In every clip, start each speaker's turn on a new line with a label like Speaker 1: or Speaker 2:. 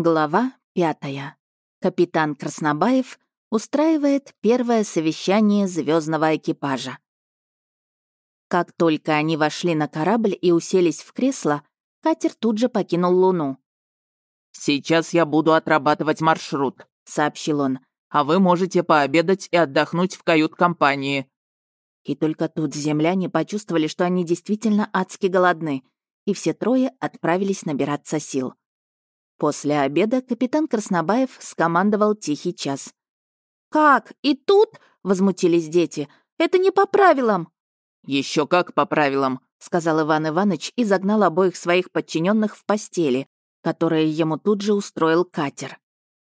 Speaker 1: Глава пятая. Капитан Краснобаев устраивает первое совещание звездного экипажа. Как только они вошли на корабль и уселись в кресло, катер тут же покинул Луну.
Speaker 2: «Сейчас я буду отрабатывать маршрут», — сообщил он. «А вы можете пообедать и отдохнуть в кают-компании».
Speaker 1: И только тут земляне почувствовали, что они действительно адски голодны, и все трое отправились набираться сил. После обеда капитан Краснобаев скомандовал тихий час. «Как? И тут?» — возмутились дети. «Это не по правилам!»
Speaker 2: Еще как по правилам!» — сказал Иван Иванович и загнал обоих своих подчиненных в постели, которые ему тут же устроил катер.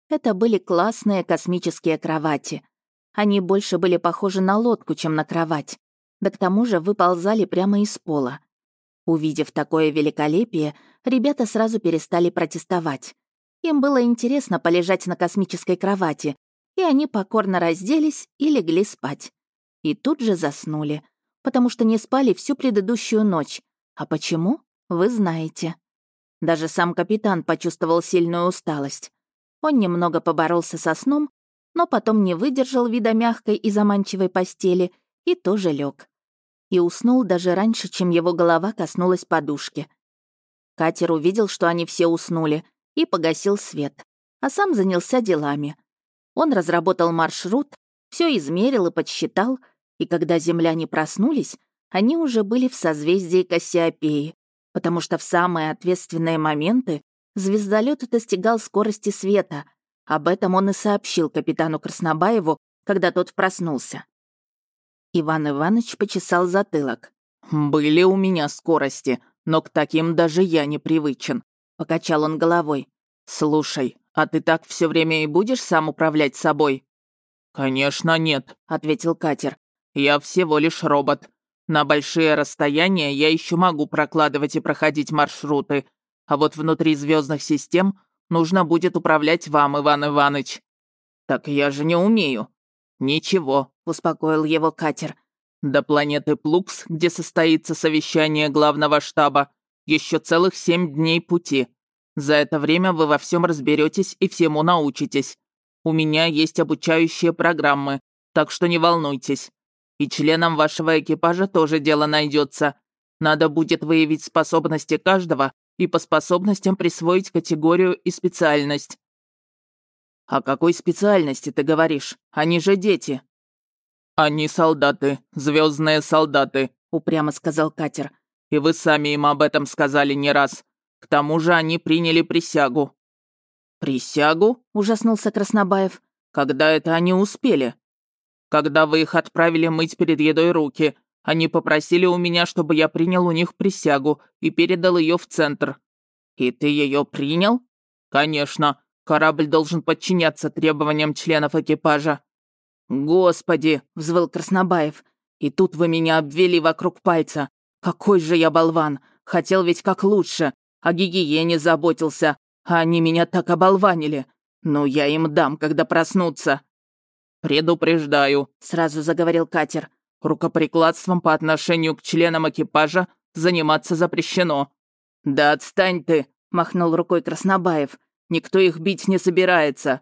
Speaker 2: Это были классные космические кровати. Они больше были похожи на лодку, чем на кровать. Да к тому же выползали прямо из пола. Увидев такое великолепие, ребята сразу перестали протестовать. Им было интересно полежать на космической кровати, и они покорно разделись и легли спать. И тут же заснули, потому что не спали всю предыдущую ночь. А почему? Вы знаете. Даже сам капитан почувствовал сильную усталость. Он немного поборолся со сном, но потом не выдержал вида мягкой и заманчивой постели и тоже лег и уснул даже раньше, чем его голова коснулась подушки. Катер увидел, что они все уснули, и погасил свет, а сам занялся делами. Он разработал маршрут, все измерил и подсчитал, и когда земляне проснулись, они уже были в созвездии Кассиопеи, потому что в самые ответственные моменты звездолет достигал скорости света. Об этом он и сообщил капитану Краснобаеву, когда тот проснулся. Иван Иванович почесал затылок. «Были у меня скорости, но к таким даже я не привычен», — покачал он головой. «Слушай, а ты так все время и будешь сам управлять собой?» «Конечно нет», — ответил катер. «Я всего лишь робот. На большие расстояния я еще могу прокладывать и проходить маршруты, а вот внутри звездных систем нужно будет управлять вам, Иван Иванович». «Так я же не умею», «Ничего», — успокоил его катер. «До планеты Плукс, где состоится совещание главного штаба, еще целых семь дней пути. За это время вы во всем разберетесь и всему научитесь. У меня есть обучающие программы, так что не волнуйтесь. И членам вашего экипажа тоже дело найдется. Надо будет выявить способности каждого и по способностям присвоить категорию и специальность. «О какой специальности ты говоришь? Они же дети». «Они солдаты, звездные солдаты», — упрямо сказал катер. «И вы сами им об этом сказали не раз. К тому же они приняли присягу». «Присягу?» — ужаснулся Краснобаев. «Когда это они успели?» «Когда вы их отправили мыть перед едой руки. Они попросили у меня, чтобы я принял у них присягу и передал ее в центр». «И ты ее принял?» «Конечно. Корабль должен подчиняться требованиям членов экипажа». «Господи!» — взвыл Краснобаев. «И тут вы меня обвели вокруг пальца. Какой же я болван! Хотел ведь как лучше. О гигиене заботился. А они меня так оболванили. Ну, я им дам, когда проснутся». «Предупреждаю», — сразу заговорил катер. «Рукоприкладством по отношению к членам экипажа заниматься запрещено». «Да отстань ты», — махнул рукой Краснобаев. Никто их бить не собирается».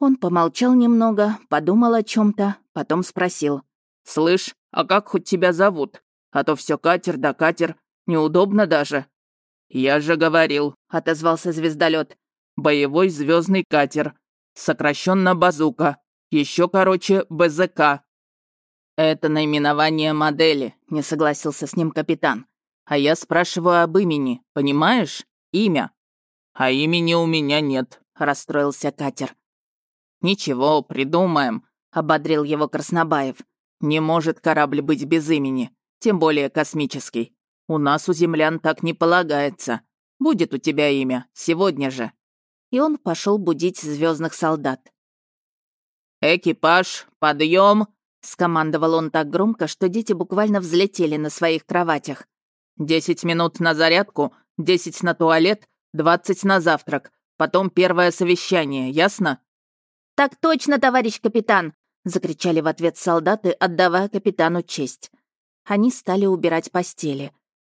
Speaker 2: Он помолчал немного, подумал о чем то потом спросил. «Слышь, а как хоть тебя зовут? А то все катер да катер, неудобно даже». «Я же говорил», — отозвался звездолет. «Боевой звездный катер. Сокращенно базука. Еще короче, БЗК». «Это наименование модели», — не согласился с ним капитан. «А я спрашиваю об имени, понимаешь? Имя». «А имени у меня нет», — расстроился катер. «Ничего, придумаем», — ободрил его Краснобаев. «Не может корабль быть без имени, тем более космический. У нас, у землян, так не полагается. Будет у тебя имя, сегодня же». И он пошел будить звездных солдат. «Экипаж, подъем!» — скомандовал он так громко, что дети буквально взлетели на своих кроватях. «Десять минут на зарядку, десять на туалет, «Двадцать на завтрак, потом первое совещание, ясно?»
Speaker 1: «Так точно, товарищ капитан!» — закричали в ответ солдаты, отдавая капитану честь. Они стали убирать постели.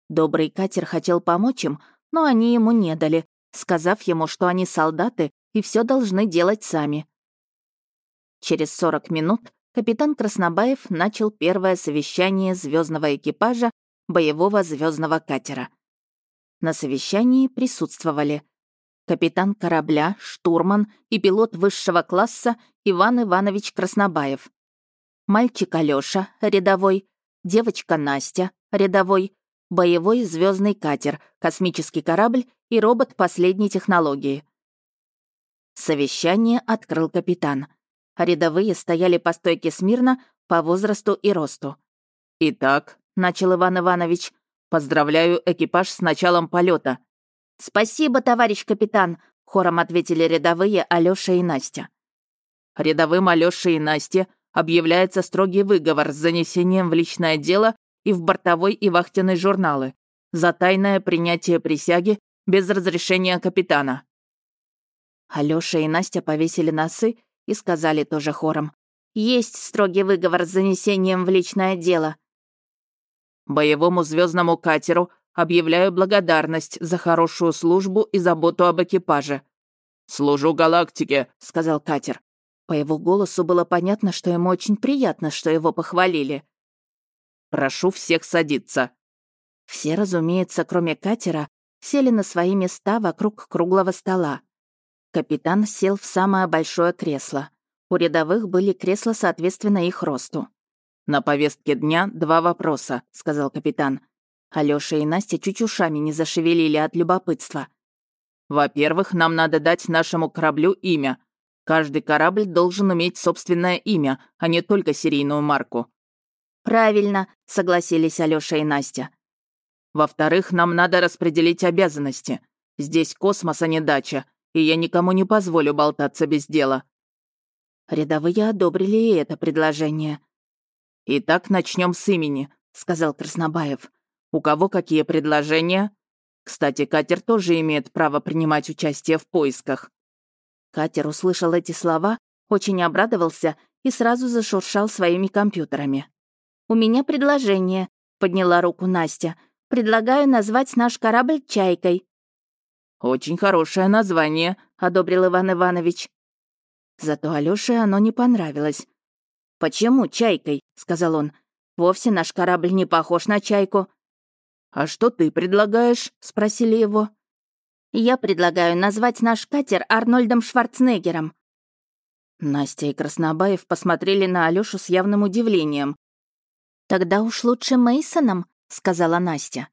Speaker 1: Добрый катер хотел помочь им, но они ему не дали, сказав ему, что они солдаты и все должны делать сами. Через 40 минут капитан Краснобаев начал первое совещание звездного экипажа боевого звездного катера. На совещании присутствовали капитан корабля, штурман и пилот высшего класса Иван Иванович Краснобаев, мальчик Алёша, рядовой, девочка Настя, рядовой, боевой звездный катер, космический корабль и робот последней технологии. Совещание открыл капитан. Рядовые стояли по стойке смирно по возрасту и росту.
Speaker 2: «Итак», — начал Иван Иванович, — «поздравляю экипаж с началом полета.
Speaker 1: «Спасибо, товарищ капитан», — хором ответили рядовые Алёша и Настя.
Speaker 2: «Рядовым Алёше и Насте объявляется строгий выговор с занесением в личное дело и в бортовой и вахтенной журналы за тайное принятие присяги без разрешения капитана».
Speaker 1: Алёша и Настя повесили носы и сказали тоже хором. «Есть строгий выговор с занесением в личное дело».
Speaker 2: «Боевому звездному катеру объявляю благодарность за хорошую службу и заботу об экипаже». «Служу галактике», — сказал катер.
Speaker 1: По его голосу было понятно, что ему очень приятно, что его похвалили.
Speaker 2: «Прошу всех садиться».
Speaker 1: Все, разумеется, кроме катера, сели на свои места вокруг круглого стола. Капитан сел в самое большое кресло. У рядовых были кресла, соответственно, их росту.
Speaker 2: «На повестке дня два вопроса», — сказал капитан.
Speaker 1: Алёша и Настя чуть ушами не зашевелили от любопытства.
Speaker 2: «Во-первых, нам надо дать нашему кораблю имя. Каждый корабль должен иметь собственное имя, а не только серийную марку».
Speaker 1: «Правильно», — согласились Алёша и Настя.
Speaker 2: «Во-вторых, нам надо распределить обязанности. Здесь космос, а не дача, и я никому не позволю болтаться без дела».
Speaker 1: Рядовые одобрили и это предложение.
Speaker 2: «Итак, начнем с имени», — сказал Краснобаев. «У кого какие предложения?» Кстати, катер тоже имеет право принимать участие в поисках.
Speaker 1: Катер услышал эти слова, очень обрадовался и сразу зашуршал своими компьютерами. «У меня предложение», — подняла руку Настя. «Предлагаю назвать наш корабль «Чайкой».
Speaker 2: «Очень хорошее название», — одобрил Иван Иванович.
Speaker 1: Зато Алёше оно не понравилось. «Почему чайкой?» — сказал он. «Вовсе наш корабль не похож на чайку».
Speaker 2: «А что ты предлагаешь?» — спросили его.
Speaker 1: Я предлагаю назвать наш катер Арнольдом Шварценеггером». Настя и Краснобаев посмотрели на Алёшу с явным удивлением. «Тогда уж лучше Мейсоном, сказала Настя.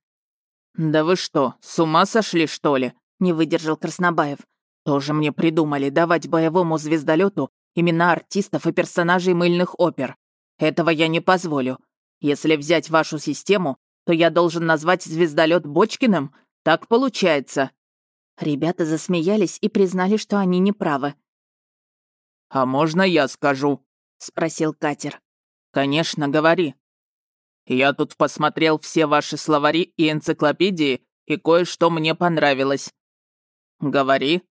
Speaker 2: «Да вы что, с ума сошли, что ли?» — не выдержал Краснобаев. «Тоже мне придумали давать боевому звездолету имена артистов и персонажей мыльных опер. Этого я не позволю. Если взять вашу систему, то я должен назвать звездолет Бочкиным? Так получается.
Speaker 1: Ребята засмеялись и признали, что они не правы.
Speaker 2: «А можно я скажу?» — спросил катер. «Конечно, говори». «Я тут посмотрел все ваши словари и энциклопедии, и кое-что мне понравилось». «Говори».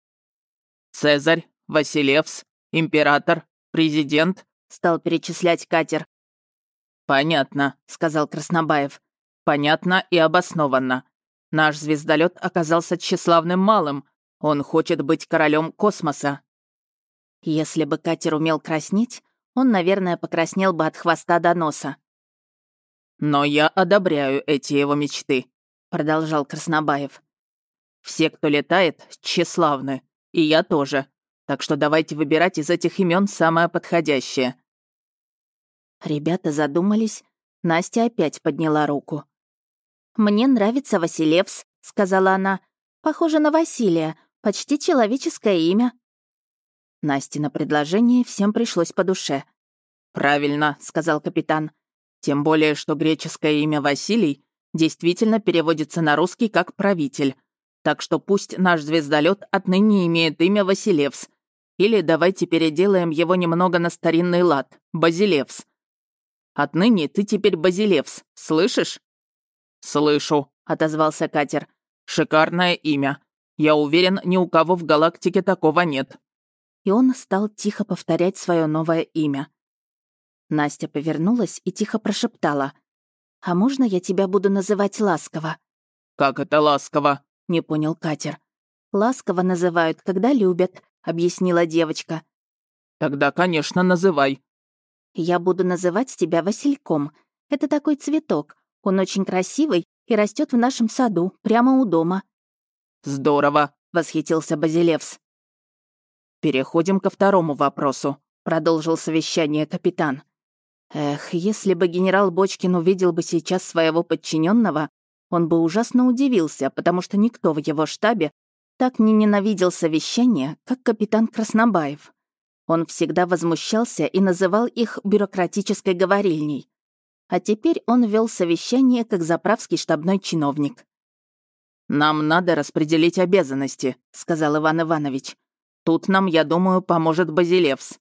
Speaker 2: «Цезарь, Василевс, император, президент», — стал перечислять катер. «Понятно», — сказал Краснобаев. «Понятно и обоснованно. Наш звездолет оказался тщеславным малым. Он хочет быть королем космоса.
Speaker 1: Если бы катер умел краснеть, он, наверное, покраснел бы от хвоста до носа.
Speaker 2: «Но я одобряю эти его мечты», — продолжал Краснобаев. «Все, кто летает, тщеславны. И я тоже. Так что давайте выбирать из этих имен самое подходящее».
Speaker 1: Ребята задумались. Настя опять подняла руку. «Мне нравится Василевс», — сказала она. «Похоже на Василия. Почти человеческое имя». Настя предложение всем пришлось по душе.
Speaker 2: «Правильно», — сказал капитан. «Тем более, что греческое имя Василий действительно переводится на русский как «правитель». Так что пусть наш звездолет отныне имеет имя Василевс. Или давайте переделаем его немного на старинный лад — Базилевс. Отныне ты теперь Базилевс, слышишь? «Слышу», — отозвался катер. «Шикарное имя. Я уверен, ни у кого в галактике такого нет».
Speaker 1: И он стал тихо повторять свое новое имя. Настя повернулась и тихо прошептала. «А можно я тебя буду называть ласково?»
Speaker 2: «Как это ласково?»
Speaker 1: — не понял катер. Ласково называют, когда любят», — объяснила девочка.
Speaker 3: «Тогда, конечно, называй».
Speaker 1: «Я буду называть тебя Васильком. Это такой цветок. Он очень красивый и растет в нашем саду, прямо у дома».
Speaker 3: «Здорово», — восхитился Базилевс. «Переходим ко второму вопросу», — продолжил совещание капитан. Эх, если бы генерал Бочкин увидел бы сейчас своего подчиненного, он бы ужасно удивился, потому что никто в его штабе так не ненавидел совещание, как капитан Краснобаев. Он всегда возмущался и называл их бюрократической говорильней. А теперь он вел совещание как заправский штабной чиновник. «Нам надо распределить обязанности», — сказал Иван Иванович. «Тут нам, я думаю, поможет Базилевс».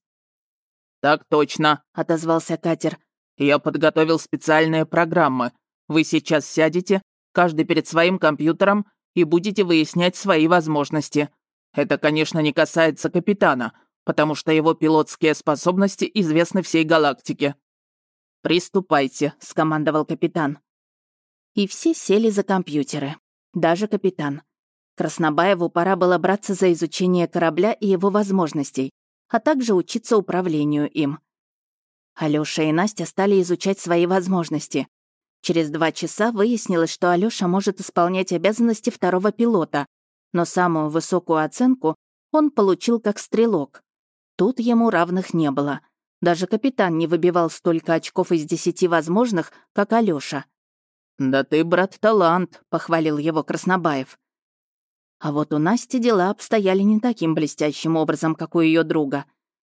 Speaker 3: «Так точно», — отозвался катер. «Я подготовил специальные программы. Вы сейчас сядете, каждый перед своим компьютером, и будете выяснять свои возможности. Это, конечно, не касается капитана, потому что его пилотские способности известны всей галактике». «Приступайте», — скомандовал капитан. И все сели за компьютеры. Даже капитан. Краснобаеву пора было браться за изучение корабля и его возможностей а также учиться управлению им. Алёша и Настя стали изучать свои возможности. Через два часа выяснилось, что Алёша может исполнять обязанности второго пилота, но самую высокую оценку он получил как стрелок. Тут ему равных не было. Даже капитан не выбивал столько очков из десяти возможных, как Алёша. «Да ты, брат, талант», — похвалил его Краснобаев. А вот у Насти дела обстояли не таким блестящим образом, как у ее друга.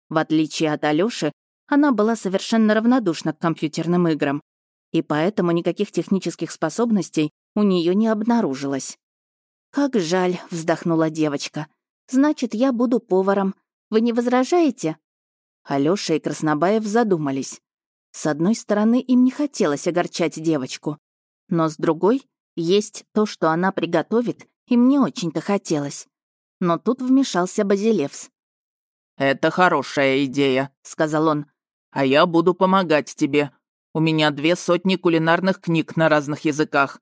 Speaker 3: В отличие от Алёши, она была совершенно равнодушна к компьютерным играм, и поэтому никаких технических способностей у нее не обнаружилось. «Как жаль», — вздохнула девочка. «Значит, я буду поваром. Вы не возражаете?» Алёша и Краснобаев задумались. С одной стороны, им не хотелось огорчать девочку, но с другой, есть то, что она приготовит, и мне очень-то хотелось. Но тут вмешался Базилевс. «Это хорошая идея», — сказал он. «А я буду помогать тебе. У меня две сотни кулинарных книг на разных языках».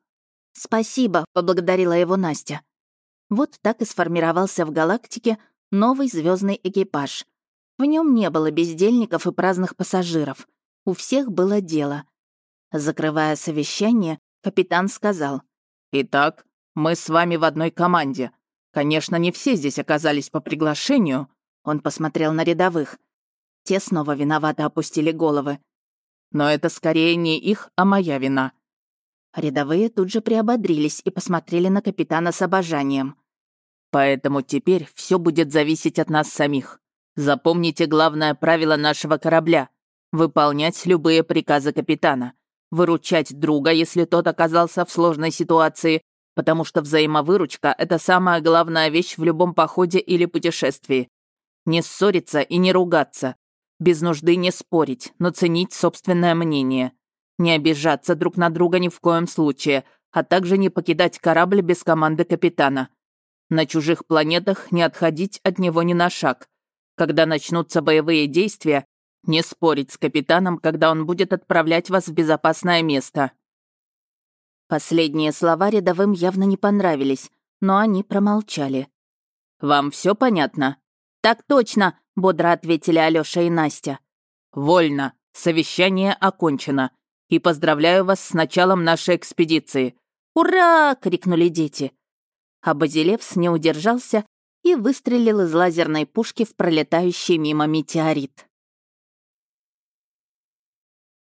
Speaker 1: «Спасибо», — поблагодарила его Настя. Вот так и сформировался в галактике новый звездный экипаж. В нем не было бездельников и праздных пассажиров. У всех было дело. Закрывая совещание, капитан сказал.
Speaker 3: «Итак, мы с вами в одной команде. Конечно, не все здесь оказались по приглашению». Он посмотрел на рядовых. Те снова виновато опустили головы. «Но это скорее не их, а моя вина».
Speaker 1: Рядовые тут же приободрились и посмотрели на капитана с обожанием.
Speaker 3: «Поэтому теперь все будет зависеть от нас самих. Запомните главное правило нашего корабля — выполнять любые приказы капитана, выручать друга, если тот оказался в сложной ситуации, потому что взаимовыручка — это самая главная вещь в любом походе или путешествии. Не ссориться и не ругаться. Без нужды не спорить, но ценить собственное мнение. Не обижаться друг на друга ни в коем случае, а также не покидать корабль без команды капитана. На чужих планетах не отходить от него ни на шаг. Когда начнутся боевые действия, не спорить с капитаном, когда он будет отправлять вас в безопасное место.
Speaker 1: Последние слова рядовым явно не понравились, но они промолчали.
Speaker 3: «Вам все понятно?»
Speaker 1: «Так точно», — бодро ответили Алёша и Настя.
Speaker 3: «Вольно. Совещание окончено. И поздравляю вас с началом нашей экспедиции».
Speaker 1: «Ура!» — крикнули дети. А Базилевс не удержался и выстрелил из лазерной пушки в пролетающий мимо метеорит.